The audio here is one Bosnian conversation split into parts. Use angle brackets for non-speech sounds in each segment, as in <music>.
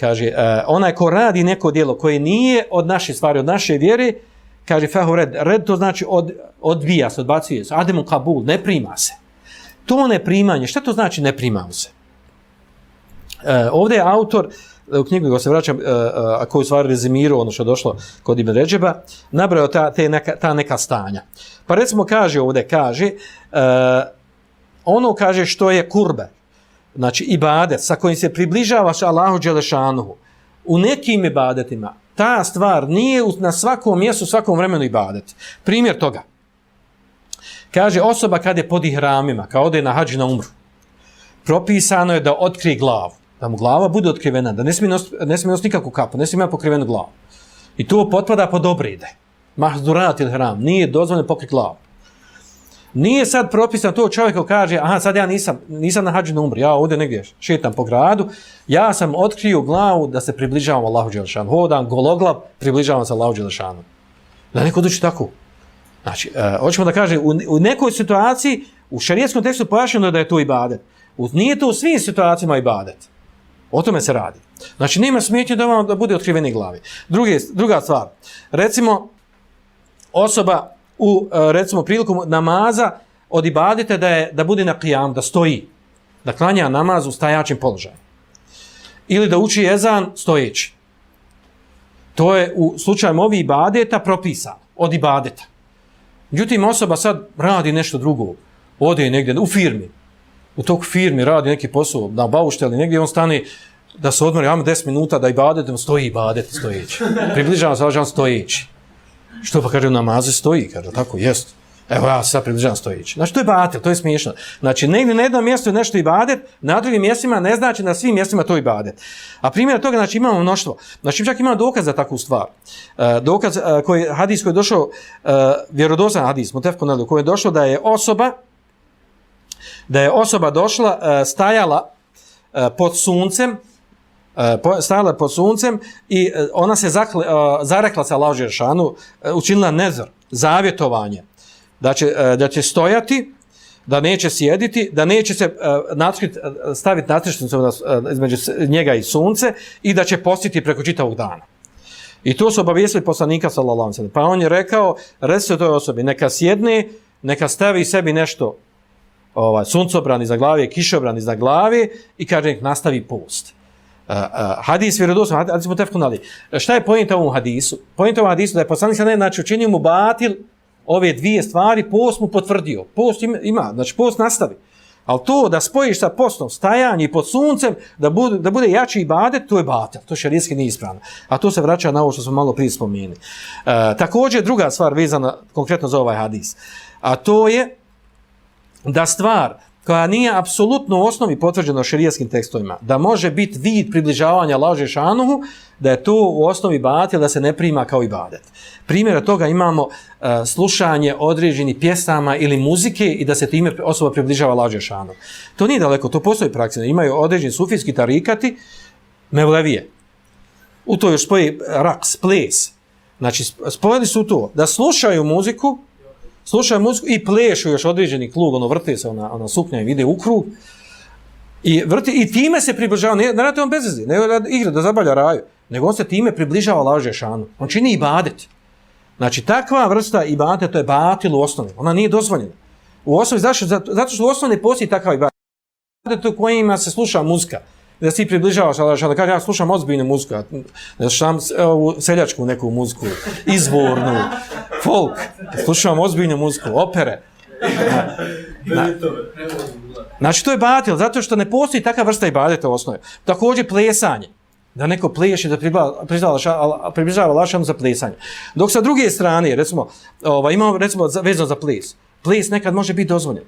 kaže, uh, onaj ko radi neko dijelo koje nije od naše stvari, od naše vjere, kaže, fehu red, red to znači od, odbija se, odbacuje se, ademu kabul, ne prima se. To ne primanje, šta to znači ne primamo se? Uh, ovdje je autor, e, u knjigu ga se vraćam, uh, uh, a koju stvari rezimirao, ono što je došlo kod Ibn Ređeba, nabrao ta, te neka, ta neka stanja. Pa recimo kaže ovdje, kaže, uh, ono kaže što je kurbe, znači ibadet sa kojim se približavaš Allahu Đelešanuhu, u nekim ibadetima, ta stvar nije na svakom mjestu, svakom vremenu ibadet. Primjer toga. Kaže, osoba kad je pod ihramima, kao ode na hađi na umru, propisano je da otkrije glavu, da mu glava bude otkrivena, da ne smije nositi nos nikakvu kapu, ne smije imati pokrivenu glavu. I to potpada pod obride. Mahdurat ili hram, nije dozvoljeno pokriti glavu. Nije sad propisan to čovjek ko kaže, aha, sad ja nisam, nisam na hađu na umri, ja ovdje negdje šetam po gradu, ja sam otkrio glavu da se približavam Allahu Đelešanu. Hodam, gologlav, približavam se Allahu Đelešanu. Da neko doći tako. Znači, e, hoćemo da kaže, u, u nekoj situaciji, u šarijetskom tekstu pojašnjeno da je to ibadet. U, nije to u svim situacijama ibadet. O tome se radi. Znači, nema smjetnje da vam da bude otkriveni glavi. Druge, druga stvar, recimo, osoba u e, recimo prilikom namaza od ibadete da je da bude na qiyam da stoji da klanja namaz u stajačim položaju. Ili da uči ezan stojeći. To je u slučaju ovih ibadeta propisano od ibadeta. Međutim osoba sad radi nešto drugo. Ode negdje u firmi. U toku firmi radi neki posao na baušteli negdje on stane da se odmori imamo 10 minuta da ibadetom stoji ibadet stojeći. Približava se on stojeći. Što pa kaže, u namazu stoji, kaže, tako, jest. Evo ja sad približavam stojići. Znači, to je batel, to je smiješno. Znači, negdje na jednom mjestu je nešto ibadet, na drugim mjestima ne znači na svim mjestima to ibadet. A primjer toga, znači, imamo mnoštvo. Znači, čak imamo dokaz za takvu stvar. E, dokaz, e, koji, hadis koji je došao, e, vjerodosan hadis, mutefko nadu, koji je došao da je osoba, da je osoba došla, e, stajala e, pod suncem, uh, stajala pod suncem i e, ona se zakle, zarekla sa Allahu Žešanu, e, učinila nezor, zavjetovanje, da će, da će stojati, da neće sjediti, da neće se uh, staviti natrišnicu između njega i sunce i da će postiti preko čitavog dana. I to su obavijestili poslanika sallallahu alejhi Pa on je rekao, reci toj osobi, neka sjedne, neka stavi sebi nešto ovaj suncobran iza glave, kišobran iza glave i kaže nek nastavi post. Uh, uh, hadis vjerodostan, hadis, hadis mutefkun ali. Šta je pojenta ovom hadisu? Pojenta ovom hadisu da je poslanik sada znači učinio mu batil ove dvije stvari, post mu potvrdio. Post ima, ima znači post nastavi. Ali to da spojiš sa postom stajanje pod suncem, da bude, da bude jači ibadet, to je batil. To šarijski nije ispravno. A to se vraća na ovo što smo malo prije spomenuli. Uh, također druga stvar vezana konkretno za ovaj hadis. A to je da stvar koja nije apsolutno u osnovi potvrđena šerijskim tekstovima, da može biti vid približavanja laže šanuhu, da je to u osnovi batil, da se ne prima kao ibadet. Primjera toga imamo uh, slušanje određenih pjesama ili muzike i da se time osoba približava laže šanuhu. To nije daleko, to postoji praksa. Imaju određeni sufijski tarikati, mevlevije. U to još spoji raks, ples. Znači, spojili su to da slušaju muziku, slušaju muziku i plešu još određeni klub, ono vrti se, ona, ona suknja i vide u krug. I, vrti, I time se približava, ne, ne radi on bez veze, ne radi igra da zabavlja raju, nego on se time približava laže šanu. On čini i badet. Znači, takva vrsta i badet, to je batil u osnovi. Ona nije dozvoljena. U osnovi, zašto, zato što u osnovi ne postoji takav i. Badet u kojima se sluša muzika da si približavaš, Allah da kaže, ja slušam ozbiljnu muziku, ja slušam ovu seljačku neku muziku, izvornu, folk, slušam ozbiljnu muziku, opere. Na, znači, to je batil, zato što ne postoji takva vrsta i u osnovi. Također, plesanje. Da neko pleše, da približava lašanu za plesanje. Dok sa druge strane, recimo, ovaj, imamo recimo, vezano za ples. Ples nekad može biti dozvoljen.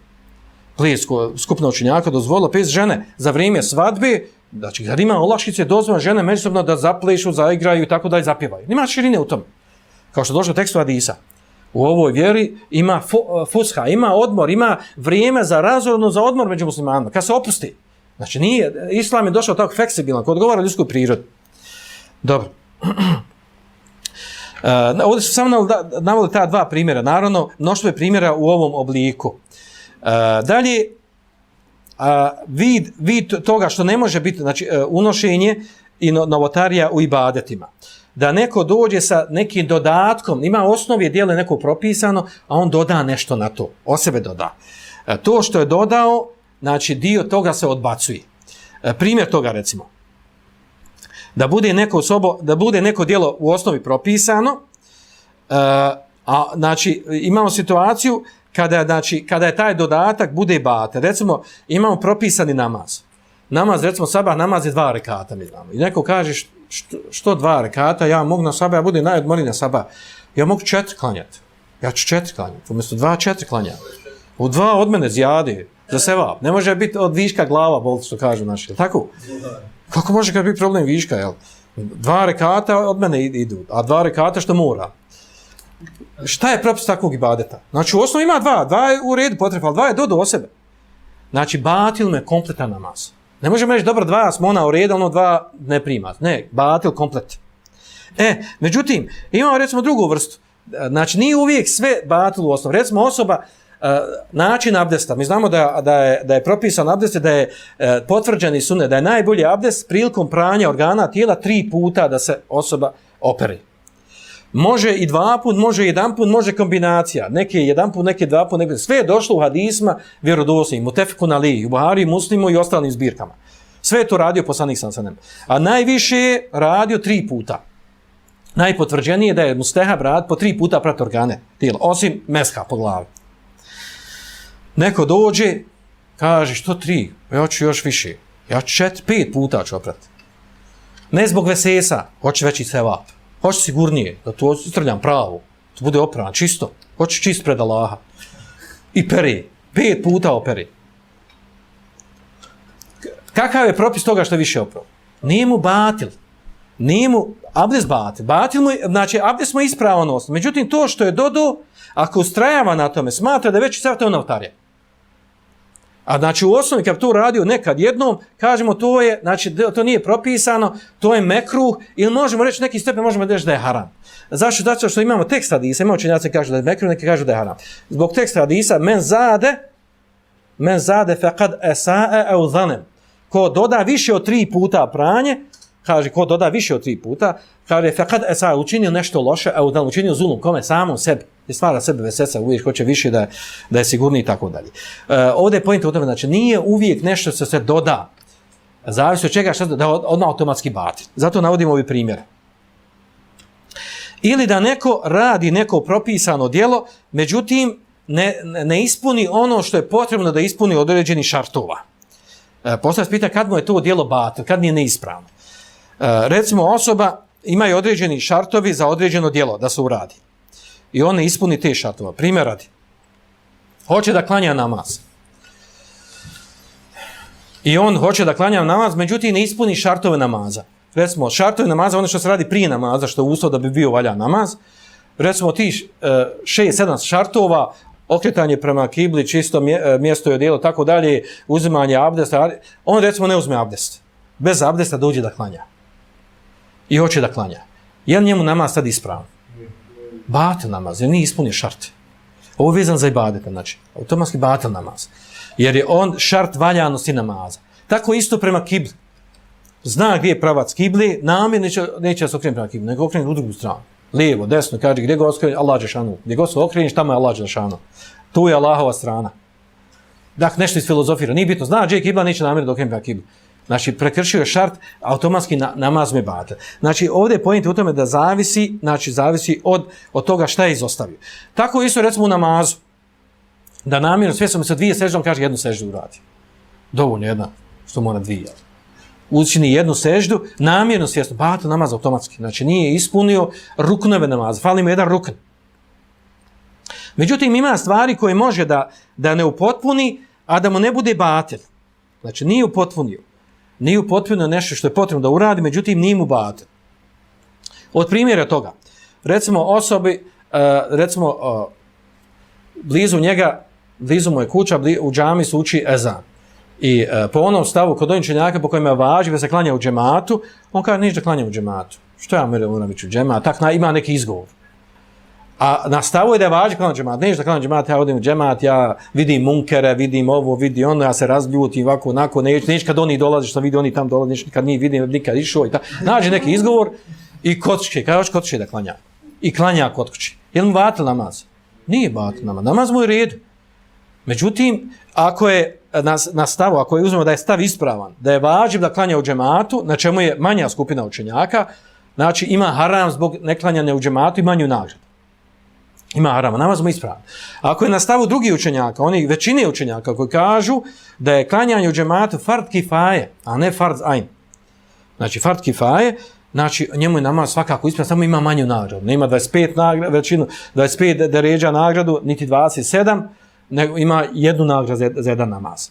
Ples skupna učenjaka dozvolila, ples žene za vrijeme svadbe, Znači, kad ima olakšice, dozvoljeno žene međusobno da zaplešu, zaigraju i tako dalje, zapjevaju. Nima širine u tom. Kao što došlo u tekstu Adisa. U ovoj vjeri ima e, fusha, ima odmor, ima vrijeme za razorno za odmor među muslimanima. Kad se opusti. Znači, nije, islam je došao tako fleksibilan, ko odgovara ljudskoj prirodi. Dobro. <clears throat> Uh, ovdje su samo navali ta dva primjera. Naravno, mnoštvo je primjera u ovom obliku. Uh, dalje, a, vid, vid toga što ne može biti, znači e, unošenje i novotarija u ibadetima. Da neko dođe sa nekim dodatkom, ima osnovi dijelo neko propisano, a on doda nešto na to, o sebe doda. E, to što je dodao, znači dio toga se odbacuje. E, primjer toga recimo, da bude neko sobo, da bude neko dijelo u osnovi propisano, e, a znači imamo situaciju kada, znači, kada je taj dodatak bude bate. Recimo, imamo propisani namaz. Namaz, recimo, sabah namaz je dva rekata, mi znamo. I neko kaže, što, što dva rekata, ja mogu na sabah, ja budem najodmori na sabah. Ja mogu četiri klanjati. Ja ću četiri klanjati. Umjesto dva, četiri klanjati. U dva od mene zjadi za seba. Ne može biti od viška glava, bol što kažu naši. Tako? Kako može kad biti problem viška, jel? Dva rekata od mene idu, a dva rekata što mora. Šta je propis takvog ibadeta? Znači, u osnovu ima dva, dva je u redu potreba, ali dva je dodo o sebe. Znači, batil me kompletan namaz. Ne možemo reći, dobro, dva smo ona u redu, ono dva ne prima. Ne, batil komplet. E, međutim, imamo recimo drugu vrstu. Znači, nije uvijek sve batil u osnovu. Recimo, osoba, e, način abdesta. Mi znamo da, da, je, da je propisan abdest, da je e, uh, potvrđeni sunet, da je najbolji abdest prilikom pranja organa tijela tri puta da se osoba operi. Može i dva put, može i jedan put, može kombinacija. Neki jedan put, neki dva put, neke... sve je došlo u hadisma vjerodosnim, mutefeku na Liji, u Buhari, muslimu i ostalim zbirkama. Sve je to radio poslanik sam sanem. A najviše je radio tri puta. Najpotvrđenije je da je mustehab rad po tri puta prati organe tijela, osim mesha po glavi. Neko dođe, kaže, što tri? Ja ću još više. Ja ću čet, pet puta ću oprati. Ne zbog vesesa, hoće veći sevap. Hoće sigurnije, da to strljam pravo, to bude oprano, čisto. Hoće čist pred Allaha. I peri, pet puta operi. Kakav je propis toga što više oprao? Nije mu batil. Nije mu abdes batil. Batil mu, znači abdes mu ispravan osnov. Međutim, to što je dodo, ako ustrajava na tome, smatra da je već sve to notarje. A znači u osnovi kad to radio nekad jednom, kažemo to je, znači to nije propisano, to je mekruh ili možemo reći neki stepen možemo reći da je haram. Zašto? Zato što imamo tekst hadisa, imamo činjaci kažu da je mekruh, neki kažu da je haram. Zbog teksta hadisa, men zade, men zade faqad esae au zanem. Ko doda više od tri puta pranje, kaže ko doda više od tri puta, kaže faqad esa učinio nešto loše, a da učinio zulum, kome? Samom sebi je stvara sebe veseca, uvijek hoće više da, da je sigurniji i tako dalje. E, ovdje je pojent u tome, znači nije uvijek nešto što se doda, zavisi od čega što da odmah automatski bati. Zato navodimo ovi primjere. Ili da neko radi neko propisano dijelo, međutim ne, ne ispuni ono što je potrebno da ispuni određeni šartova. E, Postavlja pita kad mu je to dijelo batil, kad nije neispravno. E, recimo osoba imaju određeni šartovi za određeno djelo da se uradi i on ne ispuni te šartova. Primjer radi. Hoće da klanja namaz. I on hoće da klanja namaz, međutim ne ispuni šartove namaza. Recimo, šartove namaza, ono što se radi prije namaza, što je uslov da bi bio valja namaz, recimo ti e, šest, sedam šartova, okretanje prema kibli, čisto e, mjesto je odijelo, tako dalje, uzimanje abdesta, on recimo ne uzme abdest. Bez abdesta dođe da klanja. I hoće da klanja. Je njemu namaz sad ispravan? Batel namaz, jer nije ispunio šart. Ovo je vezan za ibadete, znači, automatski batel namaz. Jer je on šart valjanosti namaza. Tako isto prema kibli. Zna gdje je pravac kibli, namjer neće, neće da se okrenuti prema kibli, nego okrenuti u drugu stranu. Lijevo, desno, kaže gdje god okrenuti, Allah je šanu. Gdje god se okreniš, tamo je Allah je šanu. Tu je Allahova strana. Dakle, nešto iz filozofira. Nije bitno, zna gdje je kibla, neće namjer da okrenuti prema kibli. Znači, prekršio je šart, automatski na, namaz me bate. Znači, ovdje je u tome da zavisi, znači, zavisi od, od toga šta je izostavio. Tako isto, recimo, u namazu, da namjerno, sve sam se dvije sežde, on kaže jednu seždu uradi. Dovoljno jedna, što mora dvije. Učini jednu seždu, namjerno svjesno, bate namaz automatski. Znači, nije ispunio ruknove namaza, fali mu jedan rukn. Međutim, ima stvari koje može da, da ne upotpuni, a da mu ne bude batel. Znači, nije upotpunio nije upotpunio nešto što je potrebno da uradi, međutim nije mu bad. Od primjera toga, recimo osobi, e, recimo e, blizu njega, blizu moje kuća, u džami se uči ezan. I e, po onom stavu kod onih čenjaka po kojima važi da se klanja u džematu, on kaže niš da klanja u džematu. Što ja moram moram ići u džemat? Tak na, ima neki izgovor. A na stavu je da je vađi klanjati džemat. Nešto da klanjati džemat, ja odim u džemat, ja vidim munkere, vidim ovo, vidi ono, ja se razljutim ovako, onako, neć, neć kad oni dolaze, što vidi oni tam dolaze, neć kad nije vidim, nikad išao i tako. Nađe neki izgovor i kod kada hoće kod da klanja. I klanja kod kuće. Je li mu batil namaz? Nije batil namaz. Namaz mu je red. Međutim, ako je na, na stavu, ako je uzmemo da je stav ispravan, da je važib da klanja u džematu, na čemu je manja skupina učenjaka, znači ima haram zbog neklanjanja u džematu i manju nagradu. Ima harama, namaz mu ispravan. Ako je na stavu drugi učenjaka, oni većine učenjaka koji kažu da je klanjanje u džematu fard kifaje, a ne fard ajn. Znači fard kifaje, znači njemu je namaz svakako ispravan, samo ima manju nagradu. Nema 25 nagradu, većinu, 25 deređa nagradu, niti 27, nego ima jednu nagradu za, za jedan namaz.